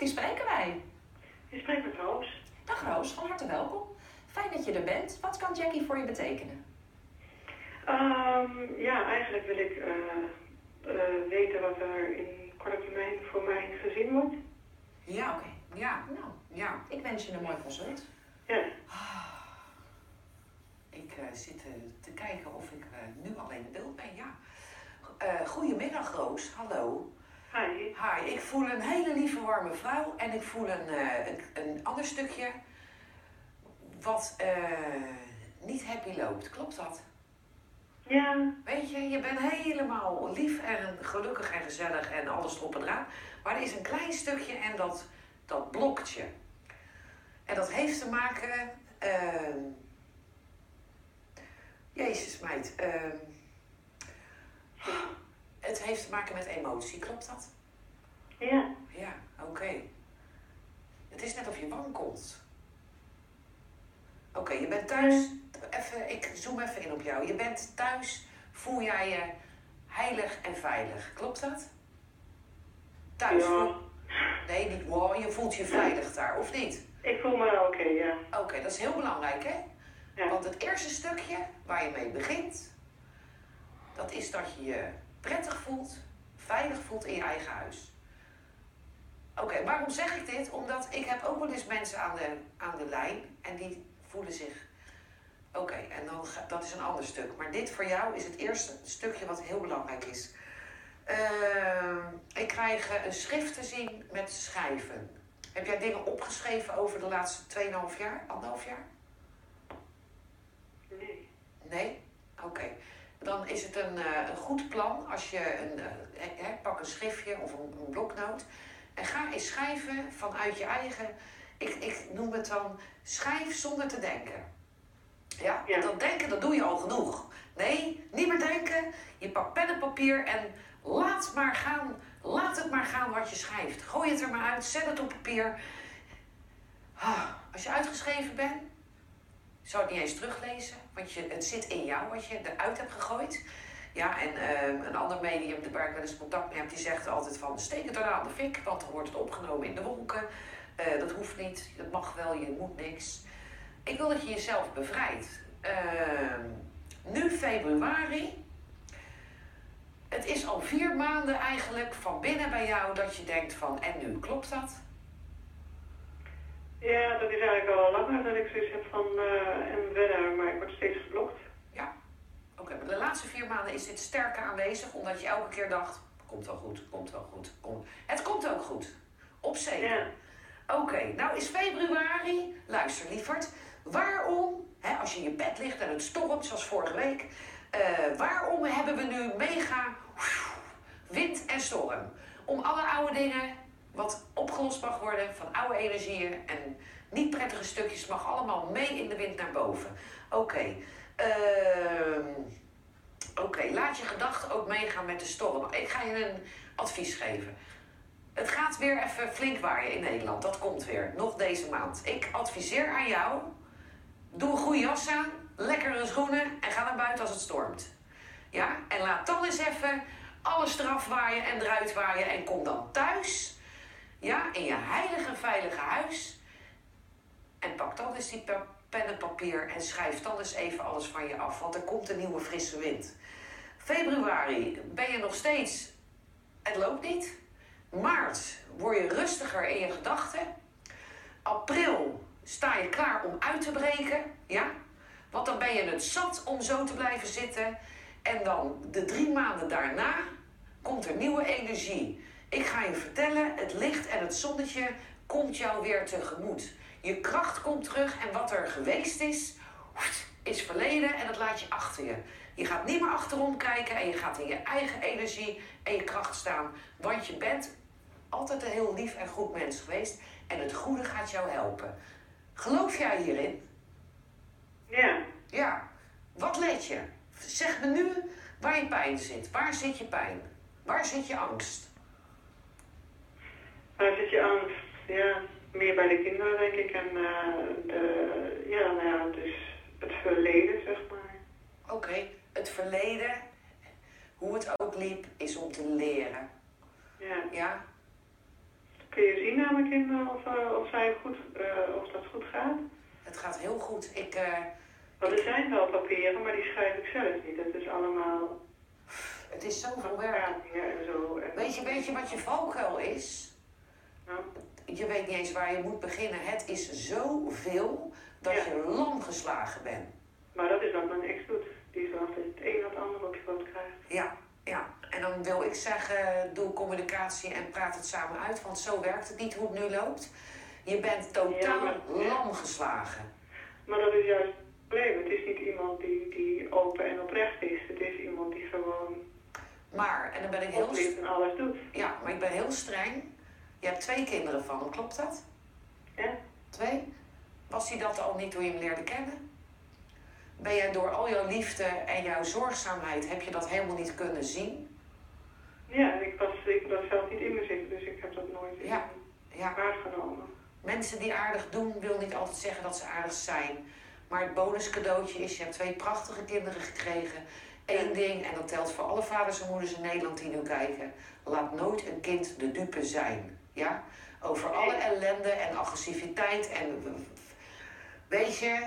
met wie spreken wij? Je spreekt met Roos. Dag Roos, van harte welkom. Fijn dat je er bent. Wat kan Jackie voor je betekenen? Ehm, ja, eigenlijk wil ik eh, eh, weten wat er in korte termijn voor mijn gezin wordt. Ja, oké. Ja, Nou, ja. ik wens je een mooi consult. Ja, Ik eh, zit te kijken of ik nu al in beeld ben. Ja. Goedemiddag, Roos. Hallo. Hi. Hi, ik voel een hele lieve, warme vrouw. En ik voel een, eh, een, een ander stukje wat eh, niet happy loopt. Klopt dat? Ja, Weet je, je bent helemaal lief en gelukkig en gezellig en alles erop en eraan. Maar er is een klein stukje en dat, dat blokt je. En dat heeft te maken... ehm, Jezus, meid. het heeft te maken met emotie, klopt dat? ja, Ja, oké. Het is net of je wankelt. Oké, je bent thuis. Even, ik zoom even in op jou. Je bent thuis. Voel jij je heilig en veilig? Klopt dat? Thuis. ja. Nee, niet wow. Je voelt je veilig daar, of niet? Ik voel me wel oké, ja. Oké, dat is heel belangrijk, hè? Ja, Want het eerste stukje waar je mee begint, dat is dat je je prettig voelt, veilig voelt in je eigen huis. Oké, waarom zeg ik dit? Omdat ik heb ook wel eens mensen aan de, aan de lijn en die voelen zich. Oké, en dan dat is een ander stuk. Maar dit voor jou is het eerste stukje wat heel belangrijk is. Ehm, ik krijg eh, een schrift te zien met schrijven. Heb jij dingen opgeschreven over de laatste 2,5 jaar, anderhalf jaar? nee. Nee? Oké. Een, eh, een goed plan als je een, eh, hè, pak een schriftje of een, een bloknoot en ga eens schrijven vanuit je eigen. Ik, ik noem het dan schrijf zonder te denken. Ja? Ja. Dat denken, dat doe je al genoeg. Nee, niet meer denken. Je pakt pen en papier en laat maar gaan. Laat het maar gaan wat je schrijft. Gooi het er maar uit, zet het op papier. Ah, Als je uitgeschreven bent, zou het niet eens teruglezen, want je, het zit in jou wat je eruit hebt gegooid. Ja, en ehm, een ander medium waar ik wel eens contact mee heb, die zegt altijd van steek het aan de fik, want dan wordt het opgenomen in de wolken. Eh, dat hoeft niet, dat mag wel, je moet niks. Ik wil dat je jezelf bevrijdt. Ehm, nu februari. Het is al vier maanden eigenlijk van binnen bij jou dat je denkt van en nu, klopt dat? Ja, dat is eigenlijk al langer dat ik zoiets heb van eh en verder, maar ik word steeds geblokt. De laatste vier maanden is dit sterker aanwezig, omdat je elke keer dacht: komt wel goed, komt wel goed. Komt. Het komt ook goed. Op zeker. Ja, Oké, nou is februari. Luister, lieverd. Waarom, hè, als je in je bed ligt en het stormt, zoals vorige week, eh, waarom hebben we nu mega wind en storm? Om alle oude dingen wat opgelost mag worden van oude energieën en niet prettige stukjes mag allemaal mee in de wind naar boven. Oké. Ehm, Oké, je gedachten ook meegaan met de storm. Ik ga je een advies geven. Het gaat weer even flink waaien in Nederland. Dat komt weer. Nog deze maand. Ik adviseer aan jou. Doe een goede jas aan. Lekkere schoenen. En ga naar buiten als het stormt. Ja? En laat dan eens even alles eraf waaien en eruit waaien. En kom dan thuis. Ja? In je heilige veilige huis. En pak dan eens die pe- pen en papier. En schrijf dan eens even alles van je af. Want er komt een nieuwe frisse wind. Februari ben je nog steeds... Het loopt niet. Maart word je rustiger in je gedachten. April sta je klaar om uit te breken. Ja? Want dan ben je het zat om zo te blijven zitten. En dan de drie maanden daarna komt er nieuwe energie. Ik ga je vertellen, het licht en het zonnetje komt jou weer tegemoet. Je kracht komt terug en wat er geweest is, is verleden en dat laat je achter je. Je gaat niet meer achterom kijken en je gaat in je eigen energie en je kracht staan. Want je bent altijd een heel lief en goed mens geweest en het goede gaat jou helpen. Geloof jij hierin? ja. Ja. Wat let je? Zeg me nu waar je pijn zit. Waar zit je pijn? Waar zit je angst? Waar zit je angst? Ja, meer bij de kinderen denk ik en eh, de, ja, nou ja, dus het verleden zeg maar. Oké, het verleden, hoe het ook liep, is om te leren. Ja. Ja? Kun je zien aan mijn kinderen of, eh, of, zij goed, eh, of dat goed gaat? Het gaat heel goed. Ik, eh, Want er zijn wel papieren, maar die schrijf ik zelf niet. Dat is allemaal het is zoveel werk. en zo. En, Weet je, weet je wat je valkuil is? Nou, Je weet niet eens waar je moet beginnen. Het is zoveel dat Ja. je lam geslagen bent. maar dat is wat mijn ex doet. Die zorgt dat het krijgt. Ja, ja. En dan wil ik zeggen, doe communicatie en praat het samen uit. Want zo werkt het niet hoe het nu loopt. Je bent totaal Ja, maar- lam geslagen. Maar dat is juist het probleem. Het is niet iemand die, die open en oprecht is. Het is iemand die gewoon Maar, en dan ben ik heel... en alles doet. Ja, maar ik ben heel streng. Je hebt twee kinderen van hem, klopt dat? Ja? Twee? Was hij dat al niet toen je hem leerde kennen? Ben jij door al jouw liefde en jouw zorgzaamheid, heb je dat helemaal niet kunnen zien? Ja, en ik was, ik was zelf niet in me zitten, dus ik heb dat nooit in Ja. Ja, waargenomen. mensen die aardig doen, wil niet altijd zeggen dat ze aardig zijn. Maar het bonuscadeautje is, je hebt twee prachtige kinderen gekregen. Eén ding, en dat telt voor alle vaders en moeders in Nederland die nu kijken. Laat nooit een kind de dupe zijn. Ja? Over alle ellende en agressiviteit en... Weet je,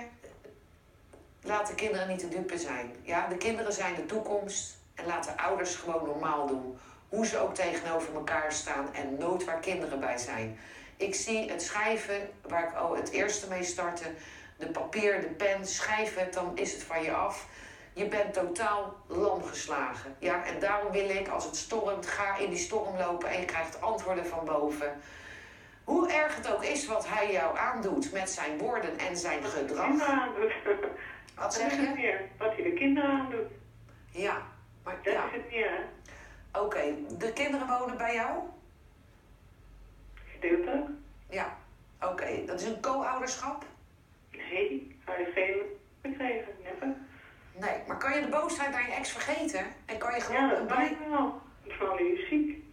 laat de kinderen niet de dupe zijn. Ja? De kinderen zijn de toekomst. En laat de ouders gewoon normaal doen. Hoe ze ook tegenover elkaar staan en nooit waar kinderen bij zijn. Ik zie het schrijven, waar ik al het eerste mee startte. De papier, de pen, schrijf het, dan is het van je af. Je bent totaal lam geslagen. Ja? En daarom wil ik, als het stormt, ga in die storm lopen en je krijgt antwoorden van boven. Hoe erg het ook is wat hij jou aandoet met zijn woorden en zijn Wat gedrag. aandoet. Wat zeg je? meer. Wat hij de kinderen aandoet. Ja, maar Dat ja. is het meer? Oké, de kinderen wonen bij jou? Gedeeltelijk. Ja. Oké, dat is een co-ouderschap? Nee, hij heeft geen gekregen. Never. Nee, maar kan je de boosheid naar je ex vergeten? En kan je gewoon Ja, dat ik wel. Die is ziek.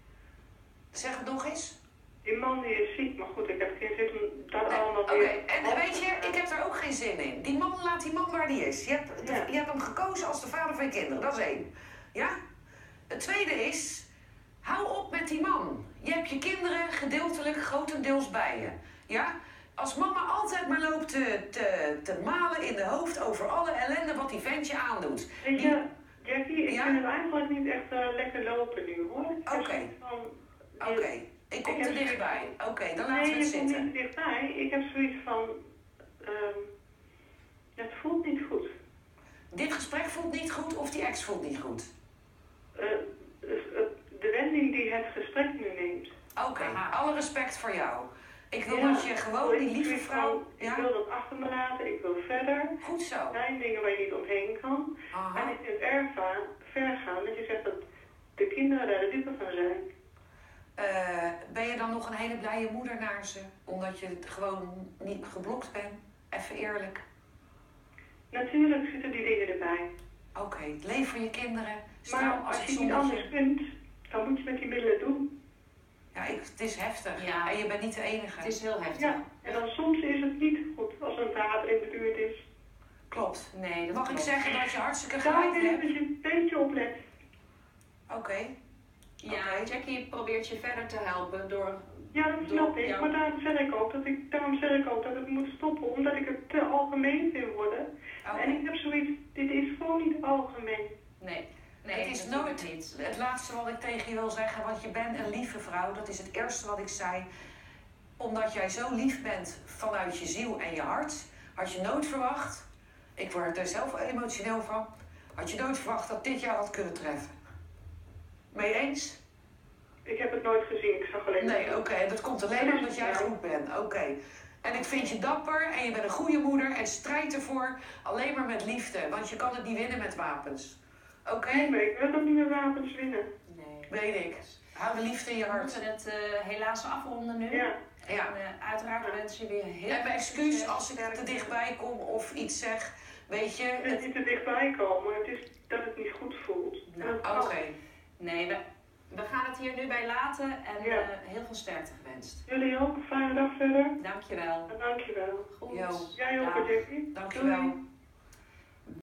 Zeg het nog eens. Die man die is ziek, maar goed, ik heb geen zin om dat Nee, allemaal Oké, en weet je, ik heb daar ook geen zin in. Die man, laat die man waar die is. Je hebt, de- Ja. je hebt hem gekozen als de vader van je kinderen, dat is één. Ja? Het tweede is, hou op met die man. Je hebt je kinderen gedeeltelijk grotendeels bij je. Ja? Als mama altijd maar loopt te, te, te malen in de hoofd over alle ellende wat die ventje aandoet. Weet je, Jackie, ik Ja? vind het eigenlijk niet echt eh, lekker lopen nu, hoor. Oké. Oké, ik kom Ik te heb- dichtbij. Oké, dan laten Nee, we het je komt zitten. niet dichtbij. Ik heb zoiets van, ehm, het voelt niet goed. Dit gesprek voelt niet goed of die ex voelt niet goed. Eh, de wending die het gesprek nu neemt. Oké, Aha. alle respect voor jou. Ik wil Ja, dat je gewoon ik die lieve vrouw... van, Ik Ja, wil dat achter me laten, ik wil verder. goed zo. Er zijn dingen waar je niet omheen kan. En ik vind het erg ver gaan dat je zegt dat de kinderen daar de dupe van zijn. Eh, ben je dan nog een hele blije moeder naar ze? Omdat je het gewoon niet geblokt bent? Even eerlijk. Natuurlijk zitten die dingen erbij. Oké, leef voor je kinderen. Stel Maar als als het je niet anders kunt, dan moet je met die middelen doen. Ja, ik, het is heftig. Ja. En je bent niet de enige. Het is heel heftig. Ja, en dan soms is het niet goed als een vader in de buurt is. Klopt. Nee, dat Mag ik zeggen dat je hartstikke gelijk is het hebt? dat je een beetje oplet. Oké. Ja. Jackie probeert je verder te helpen door... Ja, dat Door snap ik. Maar daarom zeg ik ook dat ik, daarom zeg ik ook dat het moet stoppen, omdat ik het te algemeen vind worden. En ik heb zoiets, dit is gewoon niet algemeen. Nee, nee het is nooit niet. het laatste wat ik tegen je wil zeggen, want je bent een lieve vrouw. Dat is het eerste wat ik zei. Omdat jij zo lief bent vanuit je ziel en je hart, had je nooit verwacht. Ik word er zelf emotioneel van. Had je nooit verwacht dat dit jou had kunnen treffen. Je eens? Ik heb het nooit gezien, ik zag alleen... Nee, oké. Dat komt alleen omdat jij goed bent. Oké. En ik vind je dapper en je bent een goede moeder en strijd ervoor alleen maar met liefde. Want je kan het niet winnen met wapens. Oké? Nee, maar ik wil ook niet meer wapens winnen. Nee. Weet ik. Hou de liefde in je We hart. moeten het eh, helaas afronden nu. Ja, Ja. En, eh, uiteraard wens je weer heel En mijn excuus als ik te dichtbij kom of iets zeg. Weet je, het is niet te dichtbij komen, het is dat het niet goed voelt. Nou, oké. Nee, we, we gaan het hier nu bij laten en Ja. eh, heel veel sterkte gewenst. Jullie ook, fijne dag verder. Dankjewel. En dankjewel. Goed. Jo. Jij ook. Jackie. Dankjewel. Doei.